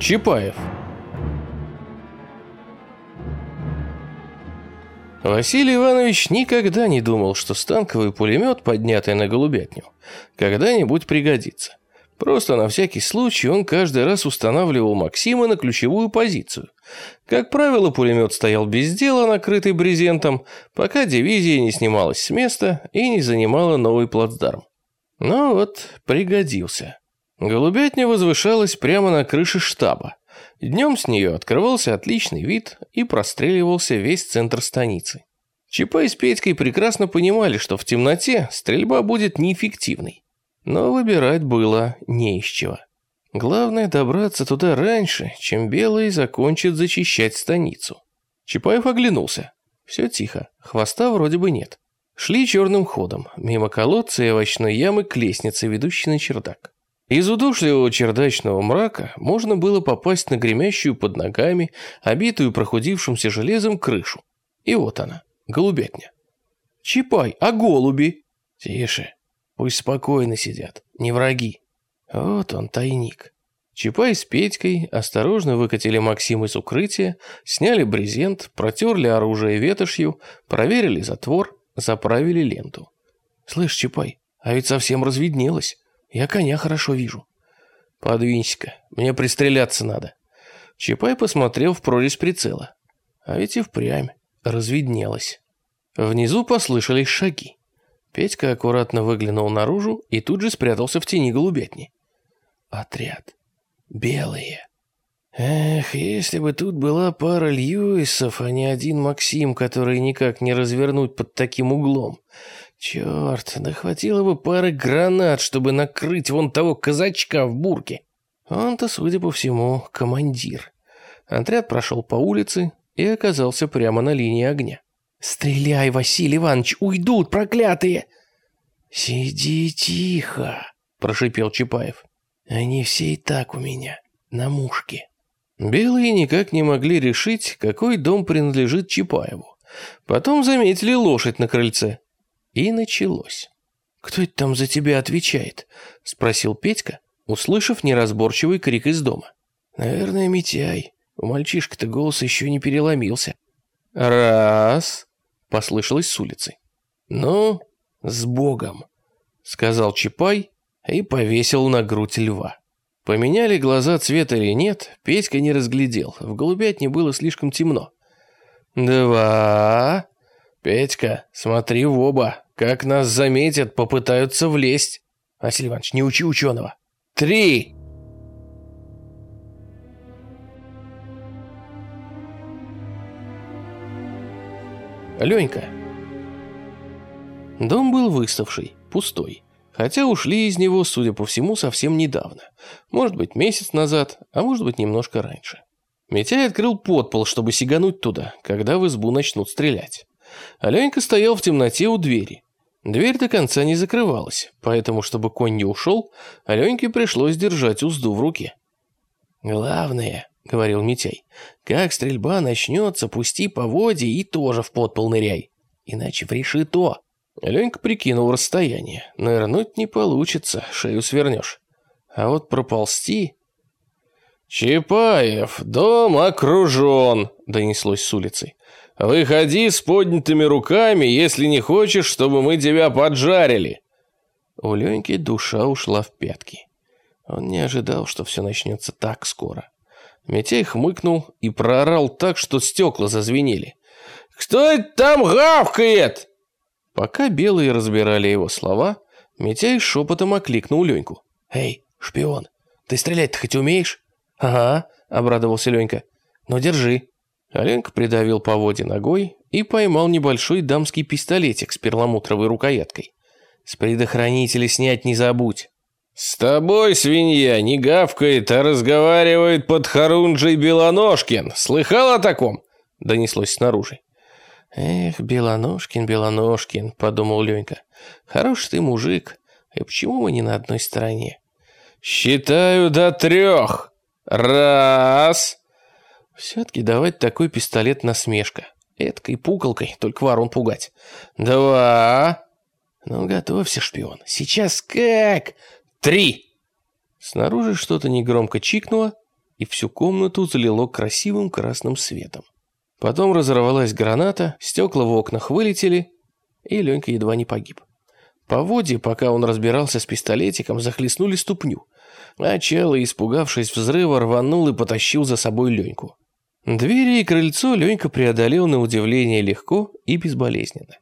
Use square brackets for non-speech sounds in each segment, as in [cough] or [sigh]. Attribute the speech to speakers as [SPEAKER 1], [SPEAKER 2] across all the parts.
[SPEAKER 1] Чапаев. Василий Иванович никогда не думал, что станковый пулемет, поднятый на голубятню, когда-нибудь пригодится. Просто на всякий случай он каждый раз устанавливал Максима на ключевую позицию. Как правило, пулемет стоял без дела, накрытый брезентом, пока дивизия не снималась с места и не занимала новый плацдарм. Но вот пригодился. Голубятня возвышалась прямо на крыше штаба. Днем с нее открывался отличный вид и простреливался весь центр станицы. Чапай с Петькой прекрасно понимали, что в темноте стрельба будет неэффективной. Но выбирать было не из чего. Главное добраться туда раньше, чем белые закончат зачищать станицу. Чапаев оглянулся. Все тихо, хвоста вроде бы нет. Шли черным ходом, мимо колодца и овощной ямы к лестнице, ведущей на чердак. Из удушливого чердачного мрака можно было попасть на гремящую под ногами, обитую прохудившимся железом крышу. И вот она, голубятня. «Чапай, а голуби?» «Тише, пусть спокойно сидят, не враги». Вот он, тайник. Чапай с Петькой осторожно выкатили Максим из укрытия, сняли брезент, протерли оружие ветошью, проверили затвор, заправили ленту. «Слышь, Чапай, а ведь совсем разведнелось». Я коня хорошо вижу. Подвинься-ка, мне пристреляться надо. Чапай посмотрел в прорезь прицела. А ведь и впрямь разведнелось. Внизу послышались шаги. Петька аккуратно выглянул наружу и тут же спрятался в тени голубятни. Отряд. Белые. Эх, если бы тут была пара Льюисов, а не один Максим, который никак не развернуть под таким углом. Черт, да хватило бы пары гранат, чтобы накрыть вон того казачка в бурке. Он-то, судя по всему, командир. Отряд прошел по улице и оказался прямо на линии огня. «Стреляй, Василий Иванович, уйдут, проклятые!» «Сиди тихо», – прошипел Чапаев. «Они все и так у меня, на мушке». Белые никак не могли решить, какой дом принадлежит Чапаеву. Потом заметили лошадь на крыльце. И началось. «Кто это там за тебя отвечает?» – спросил Петька, услышав неразборчивый крик из дома. «Наверное, Митяй. У мальчишка-то голос еще не переломился». «Раз!» – послышалось с улицы. «Ну, с Богом!» – сказал Чапай и повесил на грудь льва. Поменяли глаза цвет или нет, Петька не разглядел. В голубятне было слишком темно. «Два!» «Петька, смотри в оба. Как нас заметят, попытаются влезть». «Василий Иванович, не учи ученого». «Три!» Ленька. Дом был выставший, пустой. Хотя ушли из него, судя по всему, совсем недавно. Может быть, месяц назад, а может быть, немножко раньше. Митяй открыл подпол, чтобы сигануть туда, когда в избу начнут стрелять. Аленька стоял в темноте у двери. Дверь до конца не закрывалась, поэтому, чтобы конь не ушел, Аленьке пришлось держать узду в руке. «Главное», — говорил Митяй, — «как стрельба начнется, пусти по воде и тоже в подпол ныряй, иначе в решето». Аленька прикинул расстояние. Нырнуть не получится, шею свернешь. А вот проползти... «Чапаев, дом окружен», — донеслось с улицы. «Выходи с поднятыми руками, если не хочешь, чтобы мы тебя поджарили». У Леньки душа ушла в пятки. Он не ожидал, что все начнется так скоро. Митяй хмыкнул и проорал так, что стекла зазвенели. «Кто это там гавкает?» Пока белые разбирали его слова, Митяй шепотом окликнул Леньку. «Эй, шпион, ты стрелять-то хоть умеешь?» «Ага», — обрадовался Ленька. «Ну, держи». Оленька придавил по воде ногой и поймал небольшой дамский пистолетик с перламутровой рукояткой. «С предохранителя снять не забудь». «С тобой, свинья, не гавкает, а разговаривает под Харунжей Белоножкин. Слыхал о таком?» Донеслось снаружи. «Эх, Белоножкин, Белоножкин», — подумал Ленька. «Хороший ты мужик. И почему мы не на одной стороне?» «Считаю до трех. Раз!» Все-таки давать такой пистолет насмешка. Эткой пукалкой, только ворон пугать. Два. Ну, готовься, шпион. Сейчас как? Три. Снаружи что-то негромко чикнуло, и всю комнату залило красивым красным светом. Потом разорвалась граната, стекла в окнах вылетели, и Ленька едва не погиб. По воде, пока он разбирался с пистолетиком, захлестнули ступню, а Чало, испугавшись взрыва, рванул и потащил за собой Леньку. Двери и крыльцо Ленька преодолел на удивление легко и безболезненно,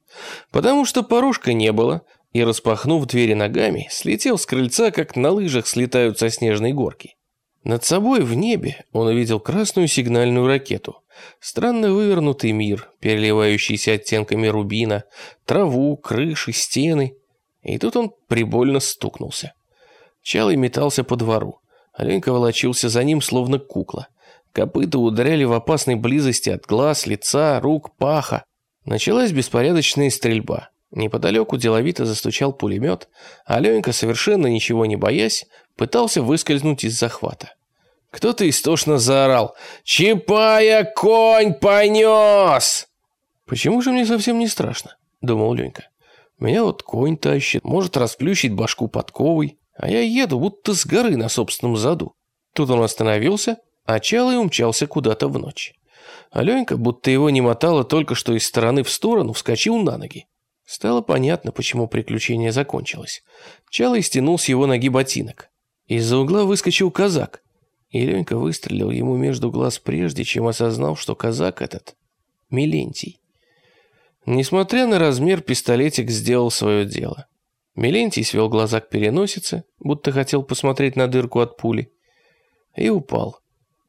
[SPEAKER 1] потому что порожка не было, и, распахнув двери ногами, слетел с крыльца, как на лыжах слетают со снежной горки. Над собой в небе он увидел красную сигнальную ракету. Странно вывернутый мир, переливающийся оттенками рубина, траву, крыши, стены. И тут он прибольно стукнулся. Чалый метался по двору. Оленька волочился за ним, словно кукла. Копыта ударяли в опасной близости от глаз, лица, рук, паха. Началась беспорядочная стрельба. Неподалеку деловито застучал пулемет, а Ленька, совершенно ничего не боясь, пытался выскользнуть из захвата. Кто-то истошно заорал «Чапая конь понес!» «Почему же мне совсем не страшно?» – думал Ленька. «Меня вот конь тащит, может расплющить башку подковой, а я еду будто с горы на собственном заду». Тут он остановился, а Чалый умчался куда-то в ночь. Аленька, будто его не мотало только что из стороны в сторону, вскочил на ноги. Стало понятно, почему приключение закончилось. Чалый стянул с его ноги ботинок. Из-за угла выскочил казак. И Ленька выстрелил ему между глаз прежде, чем осознал, что казак этот — Милентий. Несмотря на размер, пистолетик сделал свое дело. Милентий свел глаза к переносице, будто хотел посмотреть на дырку от пули, и упал,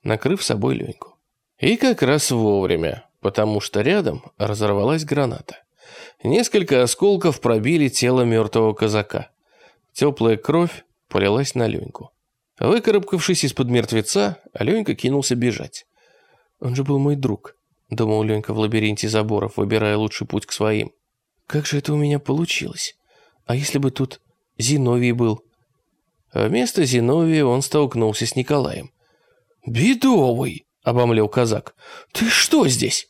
[SPEAKER 1] накрыв собой Леньку. И как раз вовремя, потому что рядом разорвалась граната. Несколько осколков пробили тело мертвого казака. Теплая кровь полилась на Леньку. Выкарабкавшись из-под мертвеца, Аленька кинулся бежать. «Он же был мой друг», — думал Ленька в лабиринте заборов, выбирая лучший путь к своим. «Как же это у меня получилось? А если бы тут Зиновий был?» А вместо Зиновия он столкнулся с Николаем. «Бедовый!» — обомлел казак. «Ты что здесь?»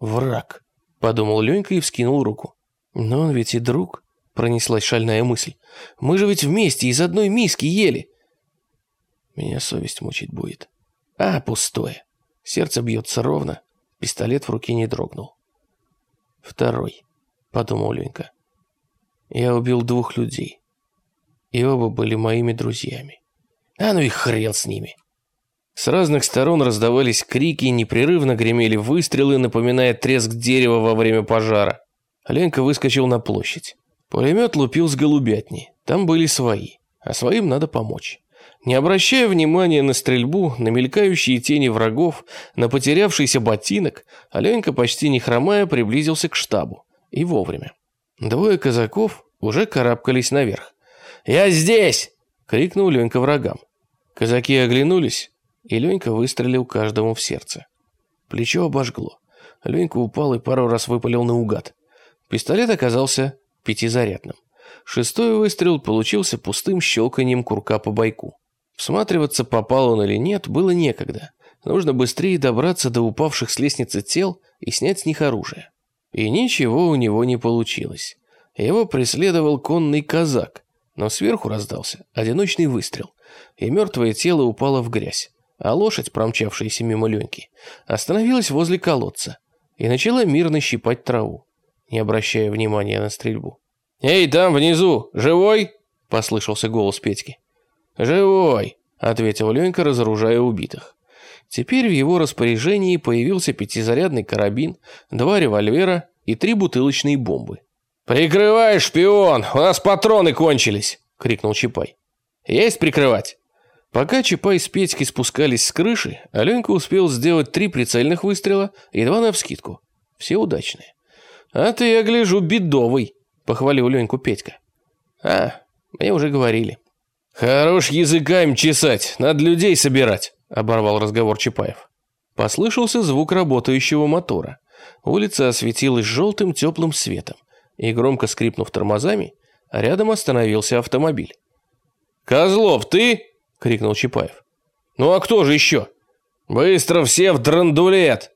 [SPEAKER 1] «Враг», Подумал Ленька и вскинул руку. Но он ведь и друг, пронеслась шальная мысль. Мы же ведь вместе из одной миски ели. Меня совесть мучить будет. А, пустое. Сердце бьется ровно, пистолет в руке не дрогнул. Второй, подумал Ленька. Я убил двух людей. И оба были моими друзьями. А ну и хрен с ними. С разных сторон раздавались крики, непрерывно гремели выстрелы, напоминая треск дерева во время пожара. Ленка выскочил на площадь. Пулемет лупил с голубятни. Там были свои. А своим надо помочь. Не обращая внимания на стрельбу, на мелькающие тени врагов, на потерявшийся ботинок, Аленька, почти не хромая, приблизился к штабу. И вовремя. Двое казаков уже карабкались наверх. «Я здесь!» — крикнул Ленька врагам. Казаки оглянулись, и Ленька выстрелил каждому в сердце. Плечо обожгло. Ленька упал и пару раз выпалил наугад. Пистолет оказался пятизарядным. Шестой выстрел получился пустым щелканием курка по бойку. Всматриваться, попал он или нет, было некогда. Нужно быстрее добраться до упавших с лестницы тел и снять с них оружие. И ничего у него не получилось. Его преследовал конный казак, но сверху раздался одиночный выстрел, и мертвое тело упало в грязь а лошадь, промчавшаяся мимо Леньки, остановилась возле колодца и начала мирно щипать траву, не обращая внимания на стрельбу. «Эй, там внизу, живой?» – послышался голос Петьки. «Живой», – ответил Ленька, разоружая убитых. Теперь в его распоряжении появился пятизарядный карабин, два револьвера и три бутылочные бомбы. «Прикрывай, шпион! У нас патроны кончились!» – крикнул Чапай. «Есть прикрывать?» Пока Чапай с Петькой спускались с крыши, Аленька успел сделать три прицельных выстрела и два навскидку. Все удачные. «А ты, я гляжу, бедовый», — похвалил Леньку Петька. «А, мне уже говорили». «Хорош языками чесать, надо людей собирать», — оборвал разговор Чапаев. Послышался звук работающего мотора. Улица осветилась желтым теплым светом, и, громко скрипнув тормозами, рядом остановился автомобиль. «Козлов, ты?» — крикнул Чапаев. «Ну а кто же еще? Быстро все в драндулет!»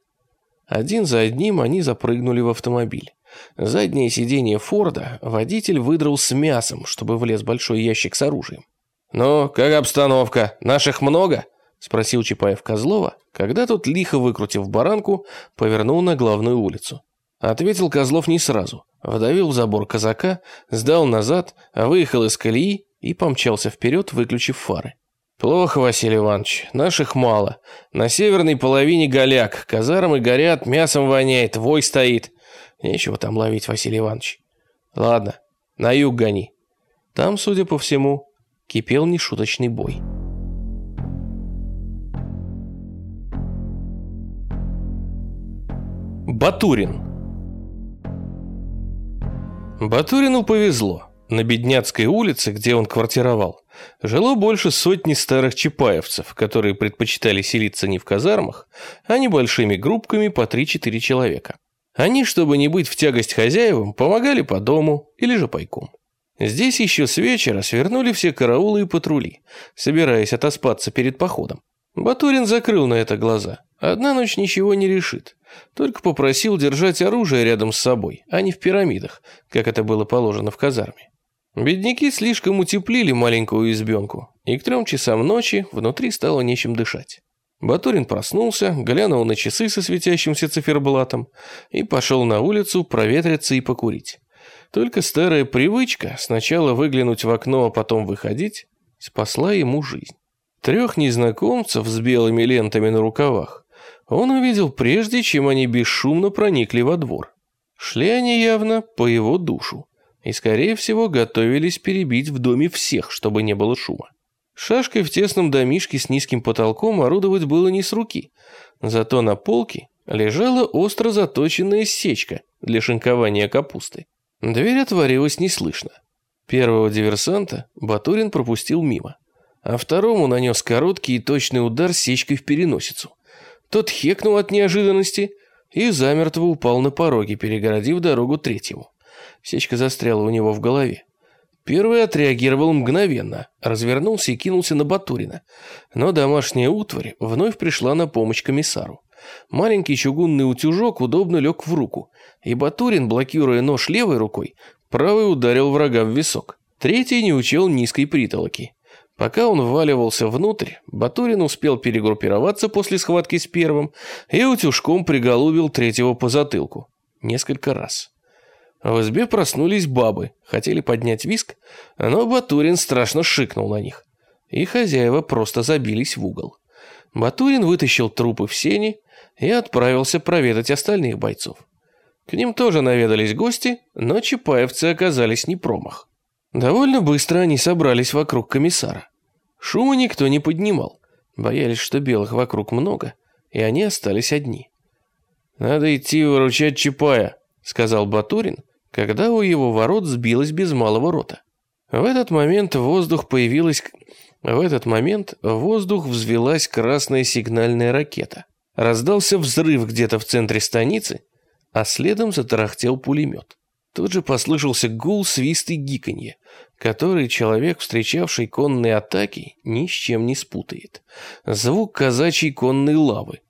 [SPEAKER 1] Один за одним они запрыгнули в автомобиль. Заднее сиденье Форда водитель выдрал с мясом, чтобы влез большой ящик с оружием. «Ну, как обстановка? Наших много?» – спросил Чапаев Козлова, когда тот, лихо выкрутив баранку, повернул на главную улицу. Ответил Козлов не сразу. Вдавил в забор казака, сдал назад, выехал из колеи и помчался вперед, выключив фары. «Плохо, Василий Иванович, наших мало. На северной половине голяк, казармы горят, мясом воняет, вой стоит. Нечего там ловить, Василий Иванович. Ладно, на юг гони». Там, судя по всему, кипел нешуточный бой. Батурин Батурину повезло. На Бедняцкой улице, где он квартировал, жило больше сотни старых чапаевцев, которые предпочитали селиться не в казармах, а небольшими группками по 3-4 человека. Они, чтобы не быть в тягость хозяевам, помогали по дому или же пайком. Здесь еще с вечера свернули все караулы и патрули, собираясь отоспаться перед походом. Батурин закрыл на это глаза. Одна ночь ничего не решит. Только попросил держать оружие рядом с собой, а не в пирамидах, как это было положено в казарме. Бедняки слишком утеплили маленькую избенку, и к трем часам ночи внутри стало нечем дышать. Батурин проснулся, глянул на часы со светящимся циферблатом и пошел на улицу проветриться и покурить. Только старая привычка сначала выглянуть в окно, а потом выходить, спасла ему жизнь. Трех незнакомцев с белыми лентами на рукавах он увидел прежде, чем они бесшумно проникли во двор. Шли они явно по его душу и, скорее всего, готовились перебить в доме всех, чтобы не было шума. Шашкой в тесном домишке с низким потолком орудовать было не с руки, зато на полке лежала остро заточенная сечка для шинкования капусты. Дверь отворилась неслышно. Первого диверсанта Батурин пропустил мимо, а второму нанес короткий и точный удар сечкой в переносицу. Тот хекнул от неожиданности и замертво упал на пороге, перегородив дорогу третьему. Сечка застряла у него в голове. Первый отреагировал мгновенно, развернулся и кинулся на Батурина. Но домашняя утварь вновь пришла на помощь комиссару. Маленький чугунный утюжок удобно лег в руку, и Батурин, блокируя нож левой рукой, правой ударил врага в висок. Третий не учел низкой притолоки. Пока он вваливался внутрь, Батурин успел перегруппироваться после схватки с первым и утюжком приголубил третьего по затылку. Несколько раз. В избе проснулись бабы, хотели поднять виск, но Батурин страшно шикнул на них. И хозяева просто забились в угол. Батурин вытащил трупы в сени и отправился проведать остальных бойцов. К ним тоже наведались гости, но чапаевцы оказались не промах. Довольно быстро они собрались вокруг комиссара. Шума никто не поднимал, боялись, что белых вокруг много, и они остались одни. «Надо идти выручать Чапая», — сказал Батурин, когда у его ворот сбилось без малого рота. В этот момент воздух появилась... В этот момент в воздух взвелась красная сигнальная ракета. Раздался взрыв где-то в центре станицы, а следом затарахтел пулемет. Тут же послышался гул, свист и гиканье, который человек, встречавший конные атаки, ни с чем не спутает. Звук казачьей конной лавы,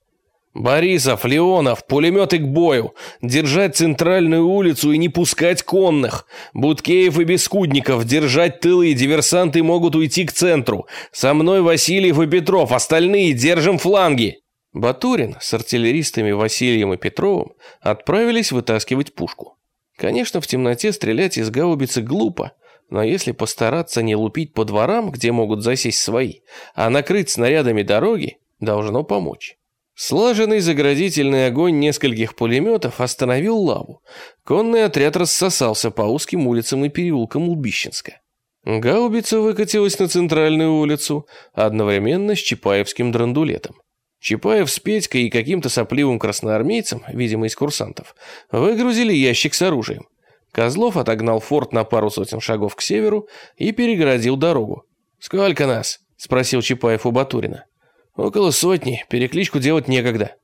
[SPEAKER 1] «Борисов, Леонов, пулеметы к бою! Держать центральную улицу и не пускать конных! Буткеев и Бескудников, держать тылы, диверсанты могут уйти к центру! Со мной Васильев и Петров, остальные держим фланги!» Батурин с артиллеристами Васильем и Петровым отправились вытаскивать пушку. Конечно, в темноте стрелять из гаубицы глупо, но если постараться не лупить по дворам, где могут засесть свои, а накрыть снарядами дороги, должно помочь. Слаженный заградительный огонь нескольких пулеметов остановил лаву. Конный отряд рассосался по узким улицам и переулкам Лубищенска. Гаубица выкатилась на центральную улицу, одновременно с Чапаевским драндулетом. Чапаев с Петькой и каким-то сопливым красноармейцем, видимо, из курсантов, выгрузили ящик с оружием. Козлов отогнал форт на пару сотен шагов к северу и перегородил дорогу. «Сколько нас?» – спросил Чапаев у Батурина. «Около сотни, перекличку делать некогда».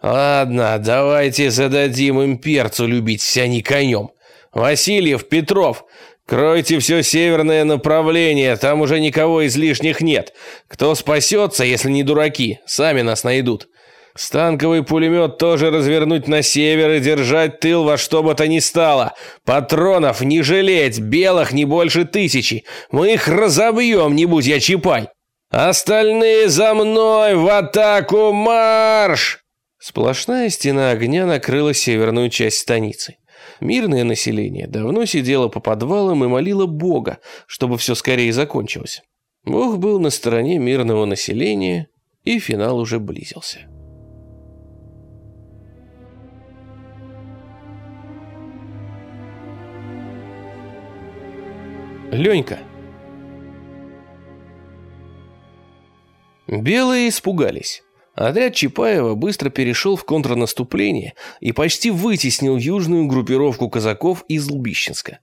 [SPEAKER 1] «Ладно, давайте зададим им перцу любить, а не конем. Васильев, Петров, кройте все северное направление, там уже никого излишних нет. Кто спасется, если не дураки, сами нас найдут. Станковый пулемет тоже развернуть на север и держать тыл во что бы то ни стало. Патронов не жалеть, белых не больше тысячи. Мы их разобьем, не будь я чипай». «Остальные за мной! В атаку марш!» Сплошная стена огня накрыла северную часть станицы. Мирное население давно сидело по подвалам и молило Бога, чтобы все скорее закончилось. Бог был на стороне мирного населения, и финал уже близился. Ленька. Белые испугались. Отряд Чапаева быстро перешел в контрнаступление и почти вытеснил южную группировку казаков из Лбищенска.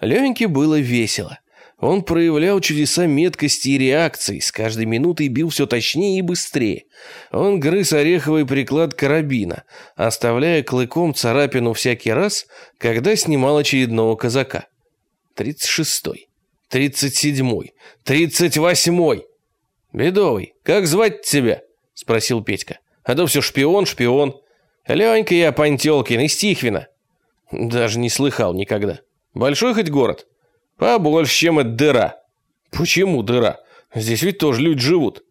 [SPEAKER 1] Леньке было весело. Он проявлял чудеса меткости и реакции, с каждой минутой бил все точнее и быстрее. Он грыз ореховый приклад карабина, оставляя клыком царапину всякий раз, когда снимал очередного казака. Тридцать шестой. Тридцать седьмой, тридцать восьмой. Бедовый, как звать тебя? Спросил Петька. А то все шпион, шпион. Ленька я, Пантелкин, из Тихвина. Даже не слыхал никогда. Большой хоть город? Побольше, чем эта дыра. Почему дыра? Здесь ведь тоже люди живут.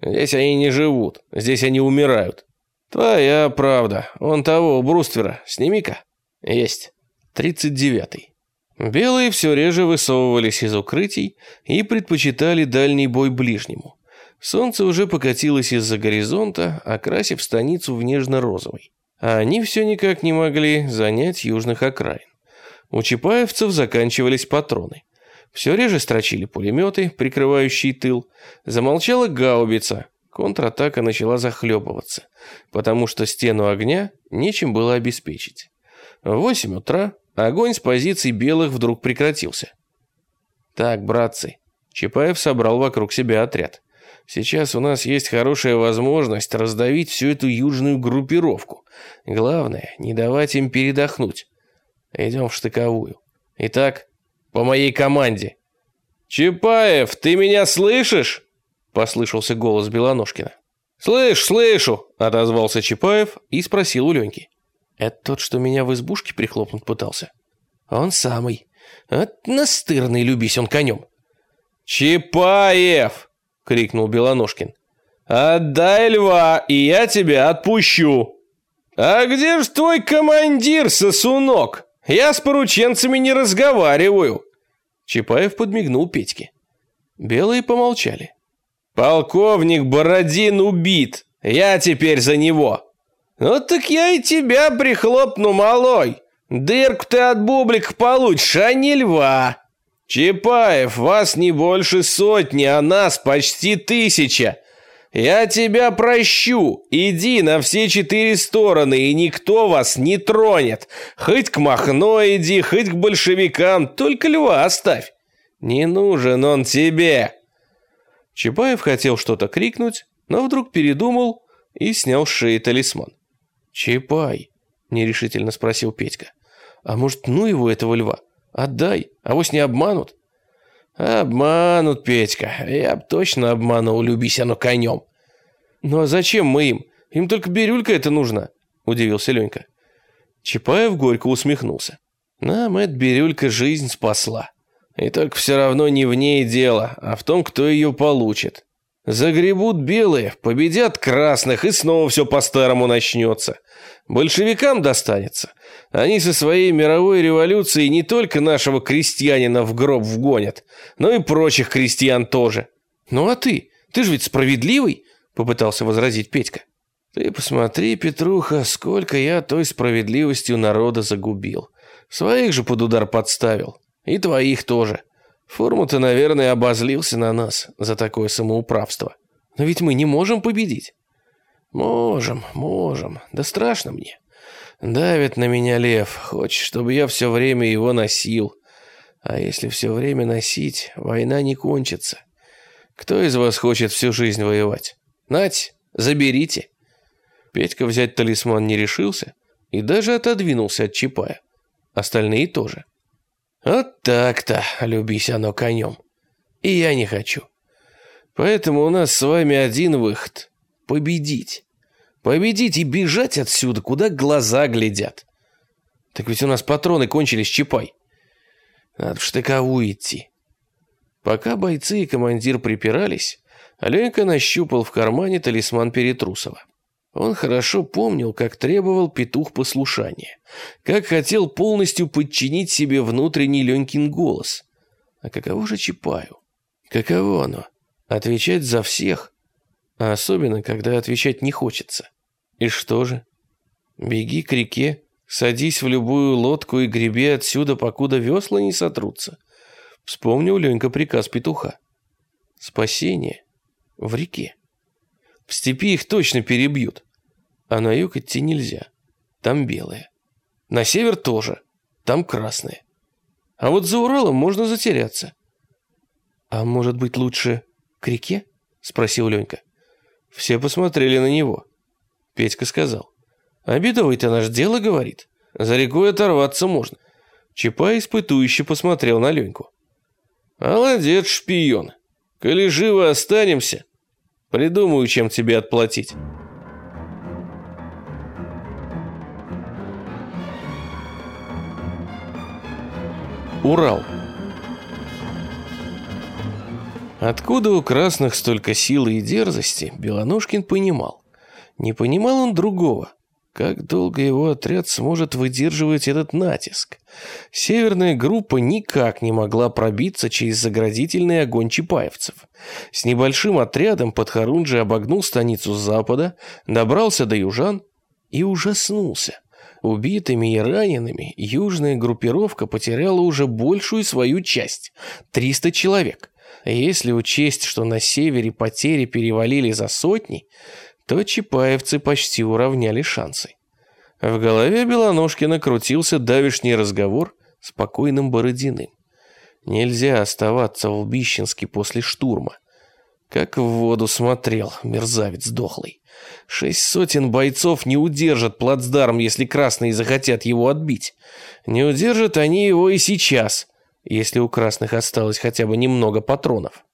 [SPEAKER 1] Здесь они не живут, здесь они умирают. Твоя правда. Он того, бруствера. Сними-ка. Есть. Тридцать девятый. Белые все реже высовывались из укрытий и предпочитали дальний бой ближнему. Солнце уже покатилось из-за горизонта, окрасив станицу в нежно-розовый. А они все никак не могли занять южных окраин. У чапаевцев заканчивались патроны. Все реже строчили пулеметы, прикрывающие тыл. Замолчала гаубица. Контратака начала захлебываться, потому что стену огня нечем было обеспечить. В восемь утра Огонь с позиций белых вдруг прекратился. «Так, братцы», Чапаев собрал вокруг себя отряд. «Сейчас у нас есть хорошая возможность раздавить всю эту южную группировку. Главное, не давать им передохнуть. Идем в штыковую. Итак, по моей команде». «Чапаев, ты меня слышишь?» Послышался голос Белоножкина. «Слышь, слышу!» – отозвался Чапаев и спросил у Леньки. Это тот, что меня в избушке прихлопнуть пытался? Он самый. От настырный любись он конем. «Чапаев!» — крикнул Белоножкин. «Отдай льва, и я тебя отпущу!» «А где ж твой командир, сосунок? Я с порученцами не разговариваю!» Чапаев подмигнул Петьке. Белые помолчали. «Полковник Бородин убит! Я теперь за него!» «Ну так я и тебя прихлопну, малой. Дырку ты от бублик получишь, а не льва». «Чапаев, вас не больше сотни, а нас почти тысяча. Я тебя прощу. Иди на все четыре стороны, и никто вас не тронет. Хоть к Махно иди, хоть к большевикам, только льва оставь. Не нужен он тебе». Чапаев хотел что-то крикнуть, но вдруг передумал и снял с шеи талисман. «Чапай», — нерешительно спросил Петька. «А может, ну его, этого льва? Отдай, а вось не обманут?» «Обманут, Петька. Я б точно обманул, любись оно конем». «Ну а зачем мы им? Им только бирюлька это нужна», — удивился Ленька. Чапаев горько усмехнулся. «Нам эта бирюлька жизнь спасла. И только все равно не в ней дело, а в том, кто ее получит. Загребут белые, победят красных, и снова все по-старому начнется. Большевикам достанется. Они со своей мировой революцией не только нашего крестьянина в гроб вгонят, но и прочих крестьян тоже. Ну а ты? Ты же ведь справедливый, попытался возразить Петька. Ты посмотри, Петруха, сколько я той справедливостью народа загубил. Своих же под удар подставил. И твоих тоже. Форму-то, наверное, обозлился на нас за такое самоуправство. Но ведь мы не можем победить. Можем, можем. Да страшно мне. Давит на меня лев. Хочет, чтобы я все время его носил. А если все время носить, война не кончится. Кто из вас хочет всю жизнь воевать? Нать, заберите. Петька взять талисман не решился и даже отодвинулся от Чапая. Остальные тоже. Вот так-то, любись оно конем. И я не хочу. Поэтому у нас с вами один выход — победить. Победить и бежать отсюда, куда глаза глядят. Так ведь у нас патроны кончились, Чапай. Надо в штыковую идти. Пока бойцы и командир припирались, Ленька нащупал в кармане талисман Перетрусова. Он хорошо помнил, как требовал петух послушания, как хотел полностью подчинить себе внутренний Ленькин голос. А каково же Чапаю? Каково оно? Отвечать за всех, особенно, когда отвечать не хочется. И что же? Беги к реке, садись в любую лодку и греби отсюда, покуда весла не сотрутся. Вспомнил Ленька приказ петуха. Спасение в реке. В степи их точно перебьют. А на юг идти нельзя. Там белые. На север тоже. Там красные. А вот за Уралом можно затеряться. А может быть лучше к реке? Спросил Ленька. Все посмотрели на него. Петька сказал. Бедовый-то наш дело говорит. За рекой оторваться можно. Чапай испытующе посмотрел на Леньку. «Молодец, шпион. Коли живо останемся, придумаю, чем тебе отплатить». Урал. Откуда у красных столько силы и дерзости, Белоножкин понимал. Не понимал он другого. Как долго его отряд сможет выдерживать этот натиск? Северная группа никак не могла пробиться через заградительный огонь чапаевцев. С небольшим отрядом Подхорунжий обогнул станицу с запада, добрался до южан и ужаснулся. Убитыми и ранеными южная группировка потеряла уже большую свою часть – 300 человек. Если учесть, что на севере потери перевалили за сотни – то чапаевцы почти уравняли шансы. В голове Белоножкина крутился давишний разговор с покойным Бородиным. Нельзя оставаться в Лбищенске после штурма. Как в воду смотрел, мерзавец дохлый. Шесть сотен бойцов не удержат плацдарм, если красные захотят его отбить. Не удержат они его и сейчас, если у красных осталось хотя бы немного патронов.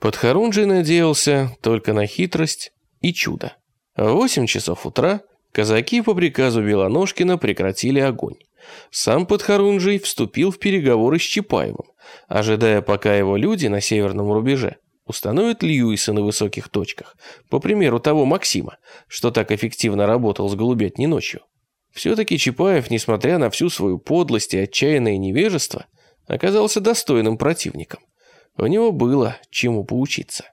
[SPEAKER 1] Подхорунжий надеялся только на хитрость и чудо. В 8 часов утра казаки по приказу Белоножкина прекратили огонь. Сам Подхорунжий вступил в переговоры с Чапаевым, ожидая, пока его люди на северном рубеже установят Льюиса на высоких точках, по примеру того Максима, что так эффективно работал с голубятней ночью. Все-таки Чапаев, несмотря на всю свою подлость и отчаянное невежество, оказался достойным противником. У него было чему поучиться.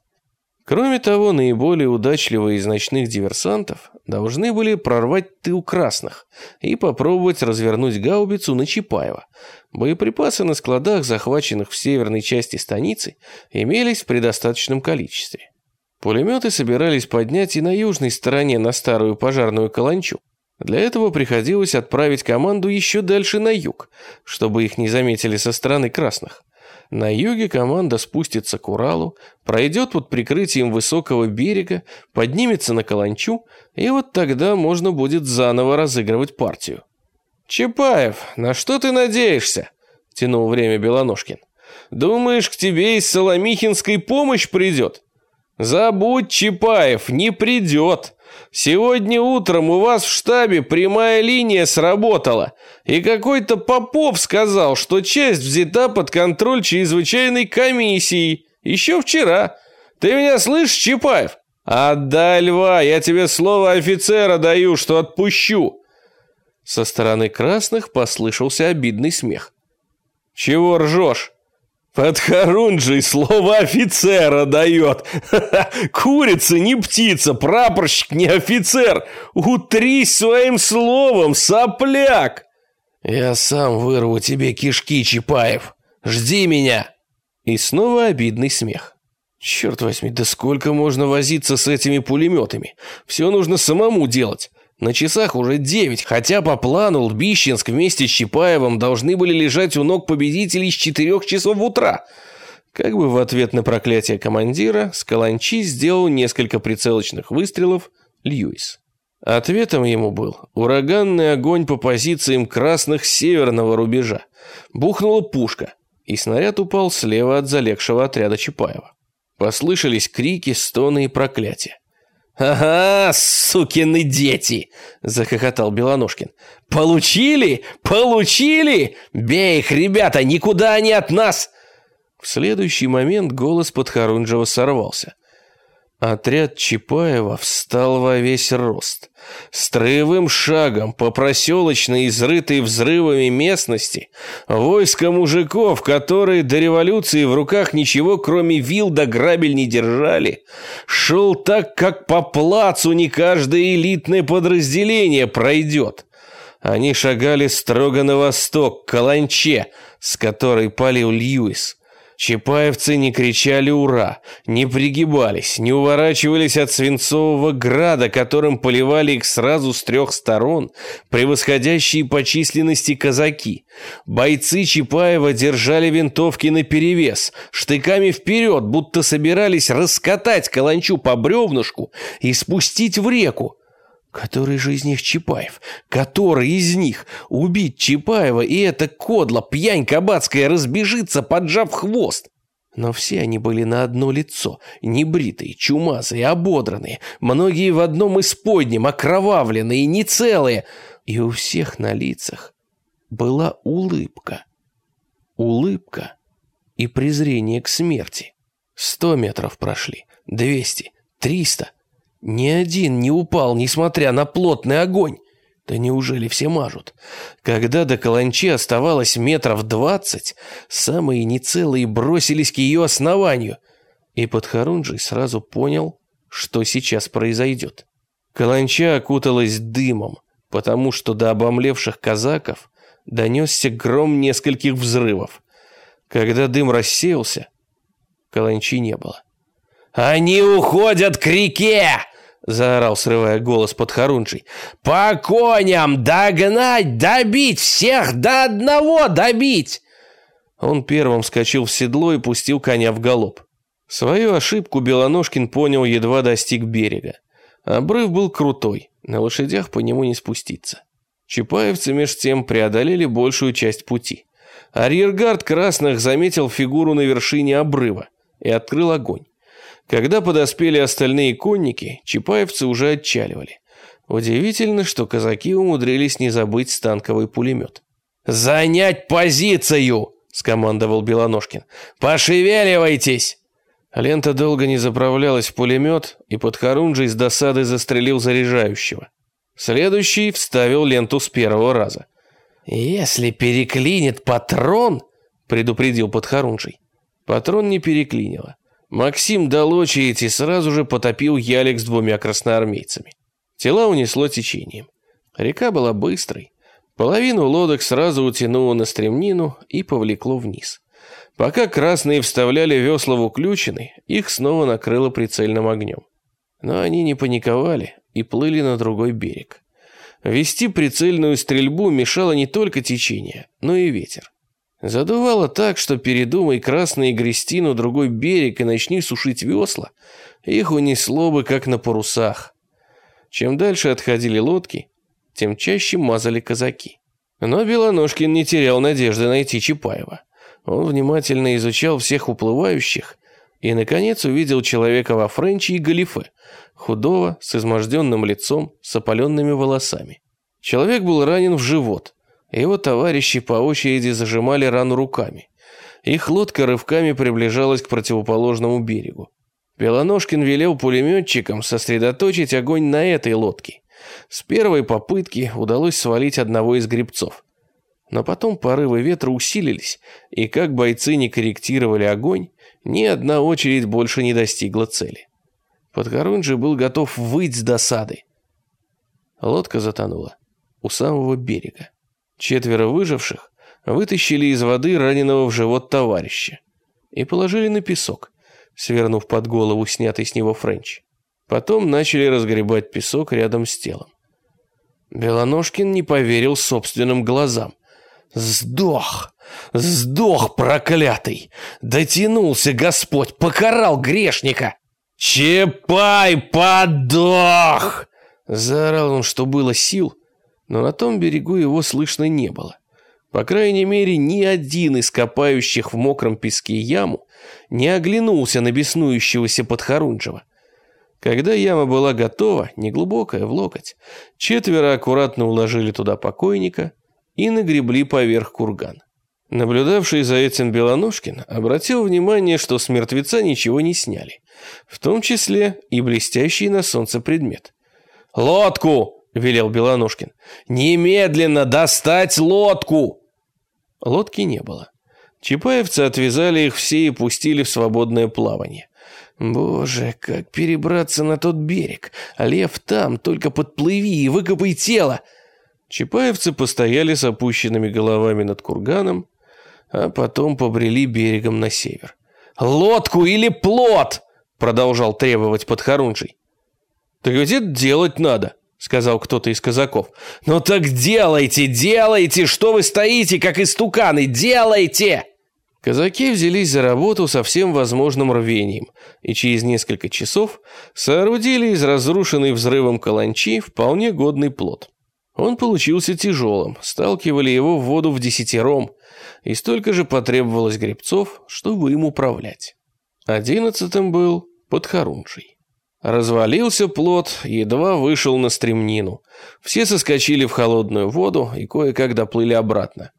[SPEAKER 1] Кроме того, наиболее удачливые из ночных диверсантов должны были прорвать тыл красных и попробовать развернуть гаубицу на Чапаева. Боеприпасы на складах, захваченных в северной части станицы, имелись в предостаточном количестве. Пулеметы собирались поднять и на южной стороне на старую пожарную каланчу. Для этого приходилось отправить команду еще дальше на юг, чтобы их не заметили со стороны красных. На юге команда спустится к Уралу, пройдет под прикрытием высокого берега, поднимется на Каланчу, и вот тогда можно будет заново разыгрывать партию. «Чапаев, на что ты надеешься?» – тянул время Белоножкин. «Думаешь, к тебе из Соломихинской помощь придет?» «Забудь, Чапаев, не придет!» Сегодня утром у вас в штабе прямая линия сработала, и какой-то Попов сказал, что часть взята под контроль чрезвычайной комиссии. Еще вчера. Ты меня слышишь, Чапаев? Отдай льва, я тебе слово офицера даю, что отпущу. Со стороны красных послышался обидный смех. Чего ржешь? Подхорунжий слово офицера дает. [laughs] Курица не птица, прапорщик не офицер. Утрись своим словом, сопляк. Я сам вырву тебе кишки, Чапаев. Жди меня. И снова обидный смех. Черт возьми, да сколько можно возиться с этими пулеметами? Все нужно самому делать. На часах уже девять, хотя по плану Лбищенск вместе с Чапаевым должны были лежать у ног победителей с четырех часов утра. Как бы в ответ на проклятие командира, Скаланчи сделал несколько прицелочных выстрелов Льюис. Ответом ему был ураганный огонь по позициям красных северного рубежа. Бухнула пушка, и снаряд упал слева от залегшего отряда Чапаева. Послышались крики, стоны и проклятия. «Ага, сукины дети!» – захохотал Белоножкин. «Получили? Получили? Бей их, ребята, никуда они от нас!» В следующий момент голос Подхорунжева сорвался. Отряд Чапаева встал во весь рост. Строевым шагом по проселочной, изрытой взрывами местности, войско мужиков, которые до революции в руках ничего кроме вил да грабель не держали, шел так, как по плацу не каждое элитное подразделение пройдет. Они шагали строго на восток, к Каланче, с которой палил Льюис. Чапаевцы не кричали «Ура!», не пригибались, не уворачивались от свинцового града, которым поливали их сразу с трех сторон превосходящие по численности казаки. Бойцы Чапаева держали винтовки наперевес, штыками вперед, будто собирались раскатать каланчу по бревнышку и спустить в реку. Который же из них Чапаев? Который из них? Убить Чапаева и эта кодла, пьянь кабацкая, разбежится, поджав хвост. Но все они были на одно лицо, небритые, чумазые, ободранные, многие в одном исподнем, окровавленные, нецелые. И у всех на лицах была улыбка. Улыбка и презрение к смерти. Сто метров прошли, двести, триста. Ни один не упал, несмотря на плотный огонь. Да неужели все мажут? Когда до каланчи оставалось метров двадцать, самые нецелые бросились к ее основанию. И Подхорунжий сразу понял, что сейчас произойдет. Каланча окуталась дымом, потому что до обомлевших казаков донесся гром нескольких взрывов. Когда дым рассеялся, каланчи не было. «Они уходят к реке!» Заорал, срывая голос под Харунжий. «По коням догнать, добить! Всех до одного добить!» Он первым вскочил в седло и пустил коня в галоп. Свою ошибку Белоножкин понял, едва достиг берега. Обрыв был крутой, на лошадях по нему не спуститься. Чапаевцы меж тем преодолели большую часть пути. Арьергард красных заметил фигуру на вершине обрыва и открыл огонь. Когда подоспели остальные конники, чапаевцы уже отчаливали. Удивительно, что казаки умудрились не забыть станковый пулемет. «Занять позицию!» – скомандовал Белоножкин. «Пошевеливайтесь!» Лента долго не заправлялась в пулемет, и под Харунжей с досады застрелил заряжающего. Следующий вставил ленту с первого раза. «Если переклинит патрон», – предупредил Подхорунжий. Патрон не переклинило. Максим дал очередь и сразу же потопил ялик с двумя красноармейцами. Тела унесло течением. Река была быстрой. Половину лодок сразу утянуло на стремнину и повлекло вниз. Пока красные вставляли весла в уключины, их снова накрыло прицельным огнем. Но они не паниковали и плыли на другой берег. Вести прицельную стрельбу мешало не только течение, но и ветер. Задувало так, что передумай красные грести на другой берег и начни сушить весла, их унесло бы, как на парусах. Чем дальше отходили лодки, тем чаще мазали казаки. Но Белоножкин не терял надежды найти Чапаева. Он внимательно изучал всех уплывающих и, наконец, увидел человека во френче и галифе, худого, с изможденным лицом, с опаленными волосами. Человек был ранен в живот, его товарищи по очереди зажимали рану руками. Их лодка рывками приближалась к противоположному берегу. Белоножкин велел пулеметчикам сосредоточить огонь на этой лодке. С первой попытки удалось свалить одного из гребцов. Но потом порывы ветра усилились, и как бойцы не корректировали огонь, ни одна очередь больше не достигла цели. Подгорунжий был готов выть с досады. Лодка затонула у самого берега. Четверо выживших вытащили из воды раненого в живот товарища и положили на песок, свернув под голову снятый с него френч. Потом начали разгребать песок рядом с телом. Белоножкин не поверил собственным глазам. «Сдох! Сдох, проклятый! Дотянулся Господь, покарал грешника!» «Чапай, подох!» Заорал он, что было сил, но на том берегу его слышно не было. По крайней мере, ни один из копающих в мокром песке яму не оглянулся на беснующегося подхорунжего. Когда яма была готова, неглубокая, в локоть, четверо аккуратно уложили туда покойника и нагребли поверх курган. Наблюдавший за этим Белоножкин обратил внимание, что с мертвеца ничего не сняли, в том числе и блестящий на солнце предмет. «Лодку!» – велел Белоножкин. «Немедленно достать лодку!» Лодки не было. Чапаевцы отвязали их все и пустили в свободное плавание. Боже, как перебраться на тот берег? Лев там, только подплыви и выкопай тело. Чапаевцы постояли с опущенными головами над курганом, а потом побрели берегом на север. «Лодку или плот!» — продолжал требовать Подхорунжий. «Так ведь это делать надо», — сказал кто-то из казаков. «Ну так делайте, делайте! Что вы стоите, как истуканы? Делайте!» Казаки взялись за работу со всем возможным рвением и через несколько часов соорудили из разрушенной взрывом каланчи вполне годный плод. Он получился тяжелым, сталкивали его в воду в десятером, и столько же потребовалось гребцов, чтобы им управлять. Одиннадцатым был Подхорунжий. Развалился плод, едва вышел на стремнину. Все соскочили в холодную воду и кое-как доплыли обратно.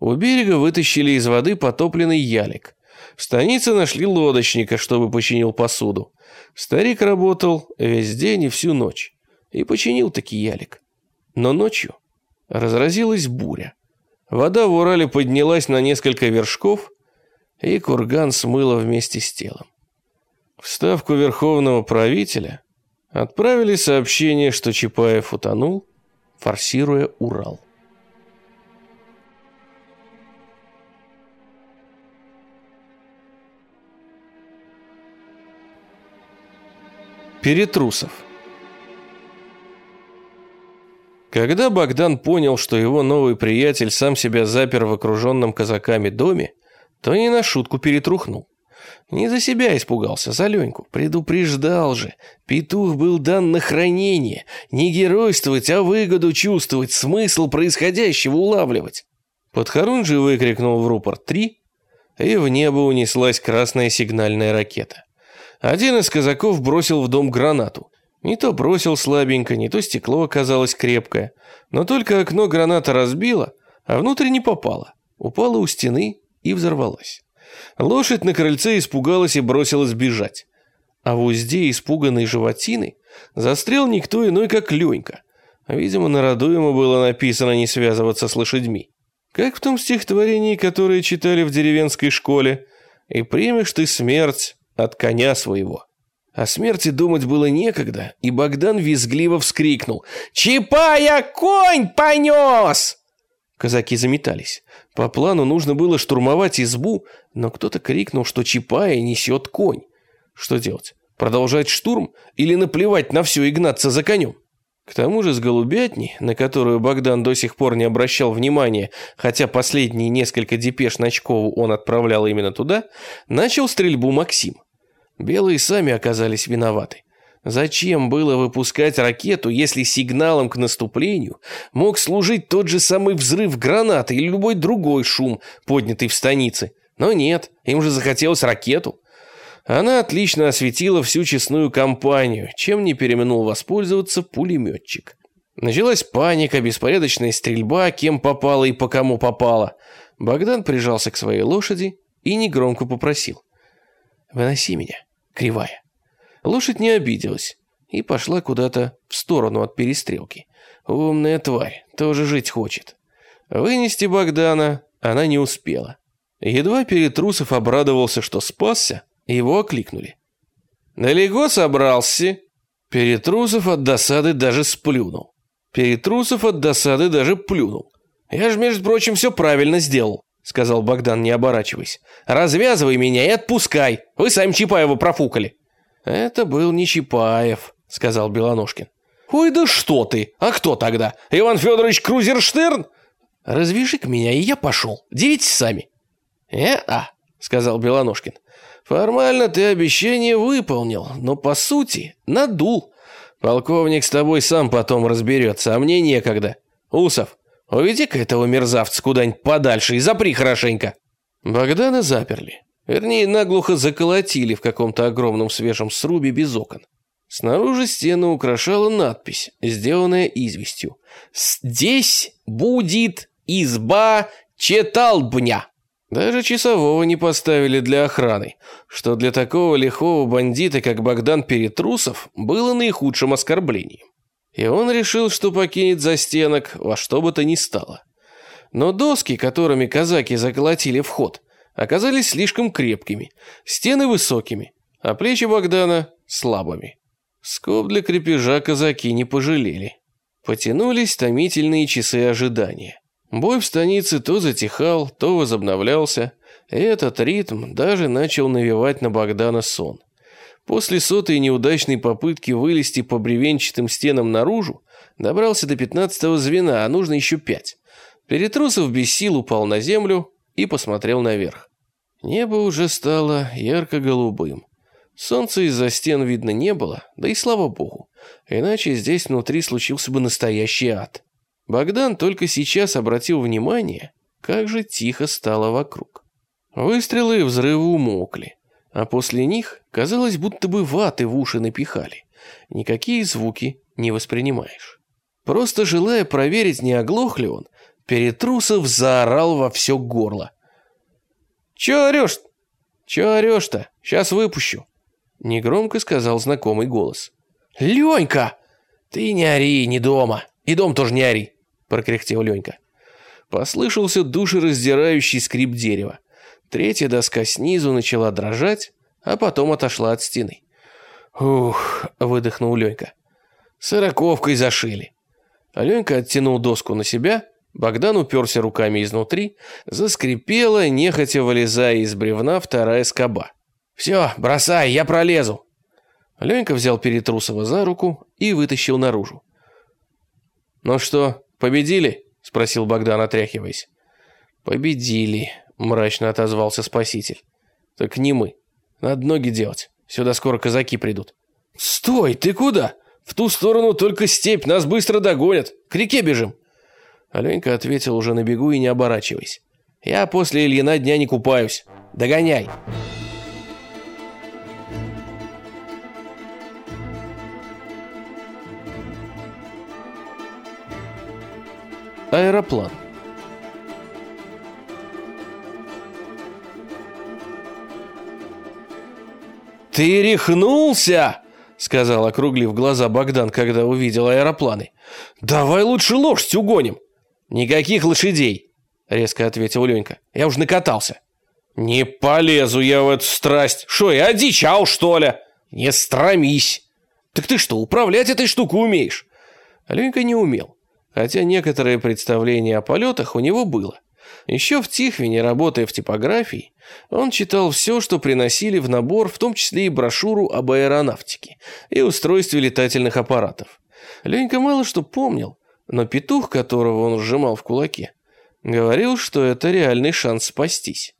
[SPEAKER 1] У берега вытащили из воды потопленный ялик. В станице нашли лодочника, чтобы починил посуду. Старик работал весь день и всю ночь. И починил таки ялик. Но ночью разразилась буря. Вода в Урале поднялась на несколько вершков, и курган смыло вместе с телом. В ставку верховного правителя отправили сообщение, что Чапаев утонул, форсируя Урал. Перетрусов. Когда Богдан понял, что его новый приятель сам себя запер в окруженном казаками доме, то не на шутку перетрухнул. Не за себя испугался, за Леньку. Предупреждал же. Петух был дан на хранение. Не геройствовать, а выгоду чувствовать, смысл происходящего улавливать. Подхорунжий выкрикнул в рупор «три», и в небо унеслась красная сигнальная ракета. Один из казаков бросил в дом гранату. Не то бросил слабенько, не то стекло оказалось крепкое. Но только окно граната разбило, а внутрь не попало. Упало у стены и взорвалась. Лошадь на крыльце испугалась и бросилась бежать. А в узде испуганной животины застрял никто иной, как Ленька. Видимо, на роду ему было написано не связываться с лошадьми. Как в том стихотворении, которое читали в деревенской школе. «И примешь ты смерть, от коня своего. О смерти думать было некогда, и Богдан визгливо вскрикнул «Чапая конь понес!» Казаки заметались. По плану нужно было штурмовать избу, но кто-то крикнул, что Чапая несет конь. Что делать? Продолжать штурм или наплевать на все и гнаться за конем? К тому же с голубятни, на которую Богдан до сих пор не обращал внимания, хотя последние несколько депеш Ночкову он отправлял именно туда, начал стрельбу Максим. Белые сами оказались виноваты. Зачем было выпускать ракету, если сигналом к наступлению мог служить тот же самый взрыв гранаты или любой другой шум, поднятый в станице? Но нет, им же захотелось ракету. Она отлично осветила всю честную кампанию, чем не переменул воспользоваться пулеметчик. Началась паника, беспорядочная стрельба, кем попало и по кому попало. Богдан прижался к своей лошади и негромко попросил. «Выноси меня, кривая». Лошадь не обиделась и пошла куда-то в сторону от перестрелки. Умная тварь, тоже жить хочет. Вынести Богдана она не успела. Едва Перетрусов обрадовался, что спасся, его окликнули. «Далеко собрался?» Перетрусов от досады даже сплюнул. Перетрусов от досады даже плюнул. «Я же, между прочим, все правильно сделал сказал Богдан, не оборачиваясь. «Развязывай меня и отпускай. Вы сами Чапаева профукали». «Это был не Чапаев», — сказал Белоножкин. «Ой, да что ты! А кто тогда? Иван Федорович Крузерштерн?» «Развяжи-ка меня, и я пошел. Дивитесь сами». «Э-а», — сказал Белоножкин. «Формально ты обещание выполнил, но по сути надул. Полковник с тобой сам потом разберется, а мне некогда. Усов, Уведи-ка этого мерзавца куда-нибудь подальше и запри хорошенько». Богдана заперли. Вернее, наглухо заколотили в каком-то огромном свежем срубе без окон. Снаружи стену украшала надпись, сделанная известью. «Здесь будет изба Четалбня». Даже часового не поставили для охраны, что для такого лихого бандита, как Богдан Перетрусов, было наихудшим оскорблением. И он решил, что покинет застенок во что бы то ни стало. Но доски, которыми казаки заколотили вход, оказались слишком крепкими, стены высокими, а плечи Богдана слабыми. Скоб для крепежа казаки не пожалели. Потянулись томительные часы ожидания. Бой в станице то затихал, то возобновлялся, и этот ритм даже начал навевать на Богдана сон. После сотой неудачной попытки вылезти по бревенчатым стенам наружу, добрался до пятнадцатого звена, а нужно еще пять. Перетрусов без сил упал на землю и посмотрел наверх. Небо уже стало ярко-голубым. Солнца из-за стен видно не было, да и слава богу, иначе здесь внутри случился бы настоящий ад. Богдан только сейчас обратил внимание, как же тихо стало вокруг. Выстрелы и взрывы умолкли, а после них казалось, будто бы ваты в уши напихали. Никакие звуки не воспринимаешь. Просто желая проверить, не оглох ли он, Перетрусов заорал во все горло. «Чё орёшь? Чё орёшь-то? Сейчас выпущу!» Негромко сказал знакомый голос. «Ленька! Ты не ори, не дома, и дом тоже не ори!» прокряхтел Ленька. Послышался душераздирающий скрип дерева. Третья доска снизу начала дрожать, а потом отошла от стены. «Ух!» – выдохнул Ленька. «Сороковкой зашили». Ленька оттянул доску на себя, Богдан уперся руками изнутри, заскрипела, нехотя вылезая из бревна вторая скоба. «Все, бросай, я пролезу!» Ленька взял Перетрусова за руку и вытащил наружу. «Ну что, «Победили?» – спросил Богдан, отряхиваясь. «Победили», – мрачно отозвался спаситель. «Так не мы. Надо ноги делать. Сюда скоро казаки придут». «Стой, ты куда? В ту сторону только степь, нас быстро догонят. К реке бежим». Аленька ответил уже на бегу и не оборачиваясь. «Я после Ильина дня не купаюсь. Догоняй!» Аэроплан. «Ты рехнулся!» — сказал, округлив глаза Богдан, когда увидел аэропланы. «Давай лучше лошадь угоним!» «Никаких лошадей!» — резко ответил Ленька. «Я уж накатался». «Не полезу я в эту страсть! Шо, я одичал, что ли?» «Не стромись!» «Так ты что, управлять этой штукой умеешь?» Ленька не умел хотя некоторое представление о полетах у него было. Еще в Тихвине, работая в типографии, он читал все, что приносили в набор, в том числе и брошюру об аэронавтике и устройстве летательных аппаратов. Ленька мало что помнил, но петух, которого он сжимал в кулаке, говорил, что это реальный шанс спастись.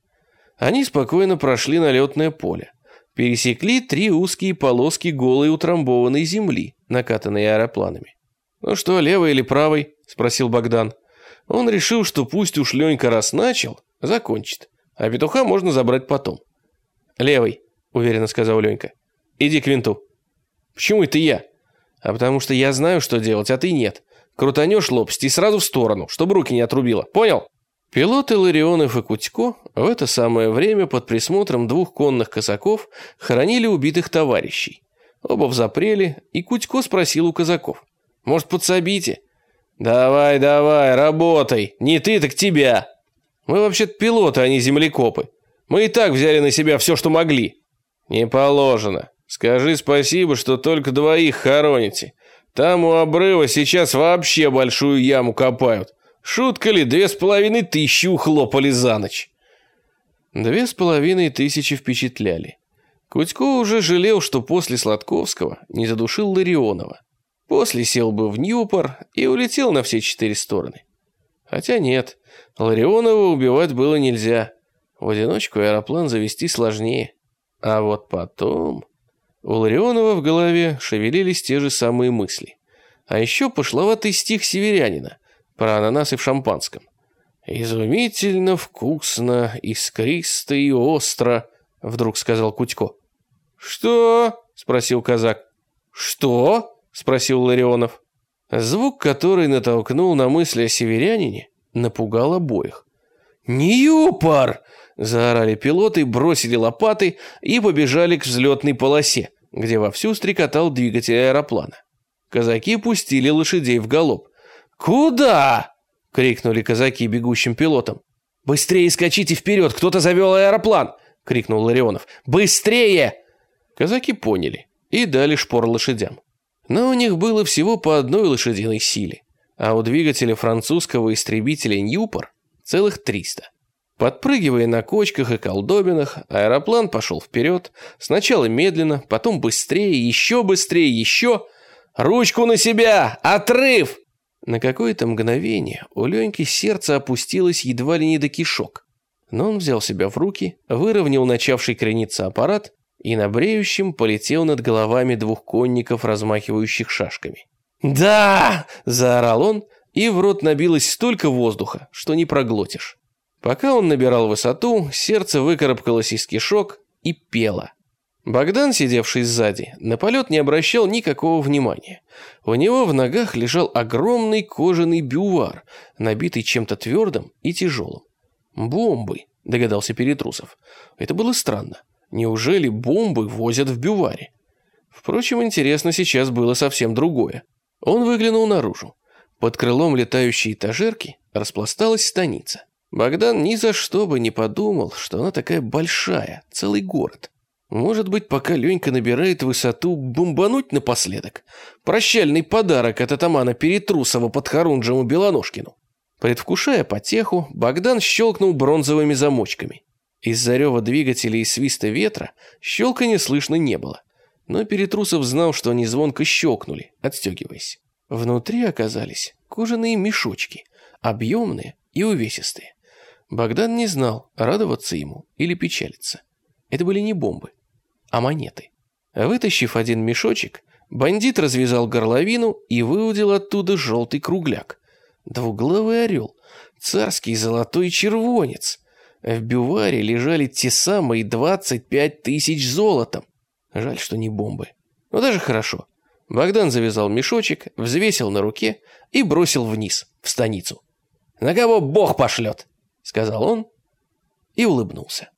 [SPEAKER 1] Они спокойно прошли на летное поле, пересекли три узкие полоски голой утрамбованной земли, накатанные аэропланами. «Ну что, левый или правый?» – спросил Богдан. Он решил, что пусть уж Ленька раз начал, закончит, а петуха можно забрать потом. «Левый», – уверенно сказал Ленька. «Иди к винту». «Почему это я?» «А потому что я знаю, что делать, а ты нет. Крутанешь лопасть и сразу в сторону, чтобы руки не отрубило. Понял?» Пилоты Ларионов и Кутько в это самое время под присмотром двух конных казаков хоронили убитых товарищей. Оба взапрели, и Кутько спросил у казаков. Может, подсобите?» «Давай, давай, работай. Не ты, так тебя. Мы вообще-то пилоты, а не землекопы. Мы и так взяли на себя все, что могли». «Не положено. Скажи спасибо, что только двоих хороните. Там у обрыва сейчас вообще большую яму копают. Шутка ли, две с половиной тысячи ухлопали за ночь». Две с половиной тысячи впечатляли. Кутько уже жалел, что после Сладковского не задушил Ларионова. После сел бы в Ньюпор и улетел на все четыре стороны. Хотя нет, Ларионова убивать было нельзя. В одиночку аэроплан завести сложнее. А вот потом... У Ларионова в голове шевелились те же самые мысли. А еще пошловатый стих северянина про ананасы в шампанском. «Изумительно вкусно, искристо и остро», — вдруг сказал Кутько. «Что?» — спросил казак. «Что?» спросил Ларионов. Звук, который натолкнул на мысли о северянине, напугал обоих. «Ньюпор!» – заорали пилоты, бросили лопаты и побежали к взлетной полосе, где вовсю стрекотал двигатель аэроплана. Казаки пустили лошадей в галоп. «Куда?» – крикнули казаки бегущим пилотам. «Быстрее скачите вперед, кто-то завел аэроплан!» – крикнул Ларионов. «Быстрее!» Казаки поняли и дали шпор лошадям. Но у них было всего по одной лошадиной силе, а у двигателя французского истребителя «Ньюпор» целых 300. Подпрыгивая на кочках и колдобинах, аэроплан пошел вперед, сначала медленно, потом быстрее, еще быстрее, еще... «Ручку на себя! Отрыв!» На какое-то мгновение у Леньки сердце опустилось едва ли не до кишок. Но он взял себя в руки, выровнял начавший крениться аппарат и на бреющем полетел над головами двух конников, размахивающих шашками. «Да!» – заорал он, и в рот набилось столько воздуха, что не проглотишь. Пока он набирал высоту, сердце выкарабкалось из кишок и пело. Богдан, сидевший сзади, на полет не обращал никакого внимания. У него в ногах лежал огромный кожаный бювар, набитый чем-то твердым и тяжелым. «Бомбы», – догадался Перетрусов. Это было странно. Неужели бомбы возят в бюваре? Впрочем, интересно сейчас было совсем другое. Он выглянул наружу. Под крылом летающей этажерки распласталась станица. Богдан ни за что бы не подумал, что она такая большая, целый город. Может быть, пока Ленька набирает высоту, бомбануть напоследок? Прощальный подарок от атамана Перетрусова под Харунжему Белоножкину. Предвкушая потеху, Богдан щелкнул бронзовыми замочками. Из-за рева двигателя и свиста ветра щелка не слышно не было. Но Перетрусов знал, что они звонко щелкнули, отстегиваясь. Внутри оказались кожаные мешочки, объемные и увесистые. Богдан не знал, радоваться ему или печалиться. Это были не бомбы, а монеты. Вытащив один мешочек, бандит развязал горловину и выудил оттуда желтый кругляк. Двуглавый орел, царский золотой червонец. В бюваре лежали те самые 25 тысяч золотом. Жаль, что не бомбы. Но даже хорошо. Богдан завязал мешочек, взвесил на руке и бросил вниз, в станицу. «На кого Бог пошлет?» — сказал он и улыбнулся.